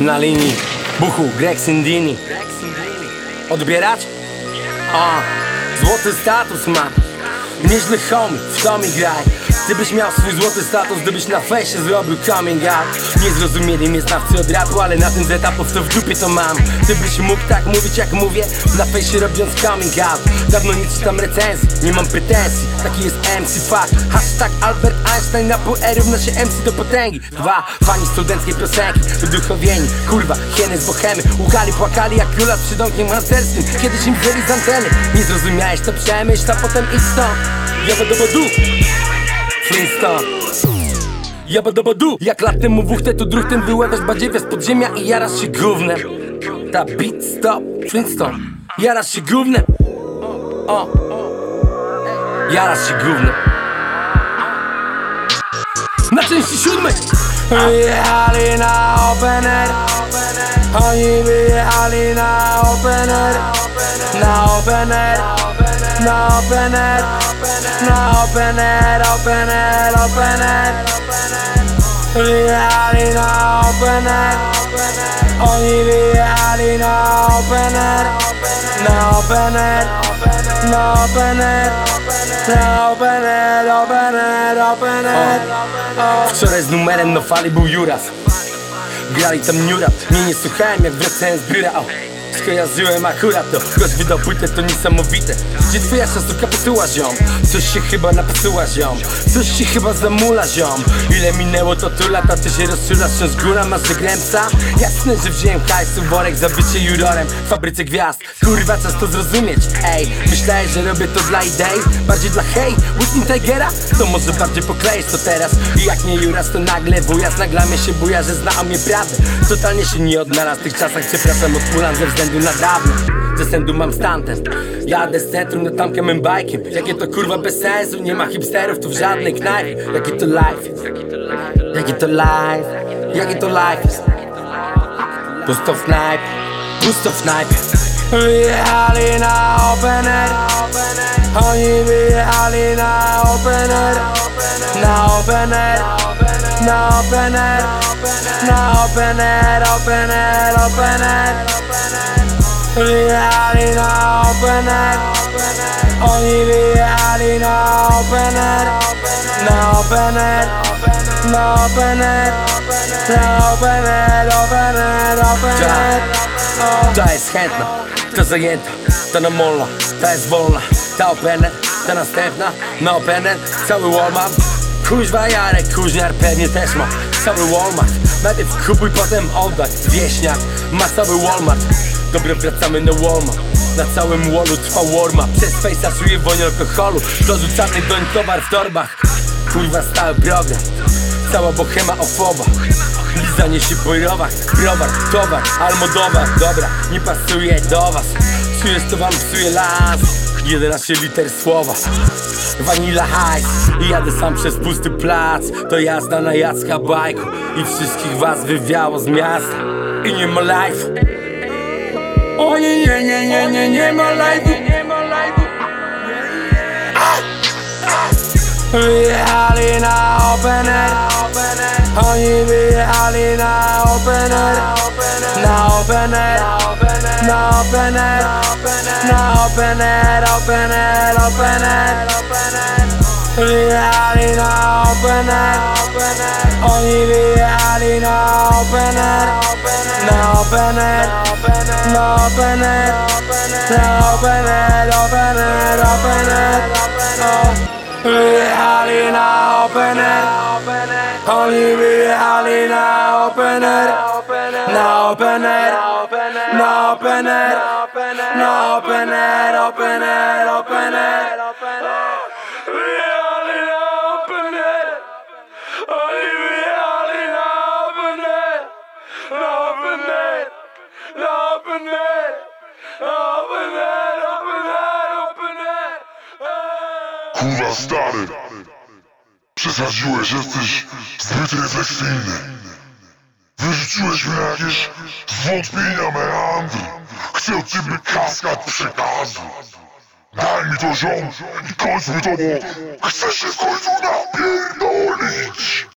Na linii Buchu, Greg Sindini. Odbierać? A, złoty status mam Nieźle homie, w to mi graj Gdybyś miał swój złoty status, gdybyś na fejsie zrobił coming out. Nie zrozumieli mnie znawcy od rapu, ale na tym z etapów to w dupie to mam. Gdybyś mógł tak mówić jak mówię, na fejsie robiąc coming out. Dawno nie czytam recenzji, nie mam pretensji. Taki jest MC fuck. Hashtag Albert Einstein na pół równa się MC do potęgi. Dwa, fani studenckiej piosenki Wyduchowieni, kurwa, hieny z bohemy. Łukali, płakali jak króla z przydomkiem harcerskim. Kiedyś im wzięli z anteny. Nie zrozumiałeś to przemyśl, a potem idź stąd. Jabadabadu Flintstone Jabadabadu Jak latem mu wuchtę, tu druchtem wyłewasz badziewia z podziemia i jarasz się gównem. Ta beat stop Flintstone Jarasz się gównem. O. Jarasz się gównem. Na części siódmej. Wyjechali na open air. Oni wyjechali Na open air Na open air Na open air, open air, open air Wyjechali na open air Oni wyjechali na open air Na open air Na open air Na open air, open air, open air Wczoraj z numerem na fali był Juras. Grali tam Niurat Mnie nie słuchałem jak wracałem z biura o. Skojarzyłem akurat to. Gość wydał płytę to niesamowite. Gdzie twoja szacuka posyła ziom. Coś się chyba napsuła ziom. Coś się chyba zamula ziom. Ile minęło to tu lata Ty się rozczulasz z góra masz wygręca Jasne, że wziąłem hajsu worek za bycie jurorem W fabryce gwiazd. Kurwa czas to zrozumieć? Ej, myślałeś, że robię to dla idei? Bardziej dla hej, Whitney Tigera To może bardziej pokleisz to teraz? I jak nie Juras to nagle wujas Naglamie się buja, że zna o mnie prawdę. Totalnie się nie odnalazł w tych czasach Przepraszam od pulan ze względu na dawno Ze sędu mam stantem Jadę z centrum na tamkę mym bajkiem. Jakie to kurwa bez sensu Nie ma hipsterów tu w żadnej knajpie. Jaki to life jest Jaki to life? Jaki to life jest Pusto w knajpie Pusto w knajpie. Wyjechali na open air. Oni wyjechali na open air. Na open air. Na open air. Na open air, open Wyjechali na open air. Oni wyjechali na open air. Na open air. Na open air. Na open air, open air, open air. Ta jest chętna, ta zajęta, ta namolna, ta jest wolna. Ta open air, ta następna, na open air. Cały Walmart. Kuźwa Jarek, kuźniar pewnie też ma. Cały Walmart. Najpierw kupuj, potem oddaj Wieśniak. Ma cały Walmart Dobra, wracamy na Walmart. Na całym wallu trwa warma Przez face'a czuję woń alkoholu. Dorzucany doń towar w torbach. Kurwa stały program Cała bohema ofoba. Lizanie się po rowach. Browar, towar, almodowar. Dobra, nie pasuje do was. Czujesz to wam psuje las. 11 liter słowa. Vanilla hajs I jadę sam przez pusty plac. To jazda na Jacka bajku. I wszystkich was wywiało z miasta. I nie ma life O nie, nie, nie, nie, nie, nie ma life Wyjechali na open air Oni wyjechali na open air Na open air Na open air Na open air, open air, open air Wyjechali na open air Oni wyjechali na open air Na open air Na open air Na open air, open air, open air Wyjechali na open air Oni wyjechali na open air Na open air Na open air Na open air, open air, open air Kurwa stary! Przesadziłeś, jesteś zbyt refleksyjny Wyrzuciłeś mnie jakieś zwątpienia, meandry. Chcę od ciebie kaskad przekazu. Daj mi to ziom i kończmy to, bo Chcę się w końcu napierdolić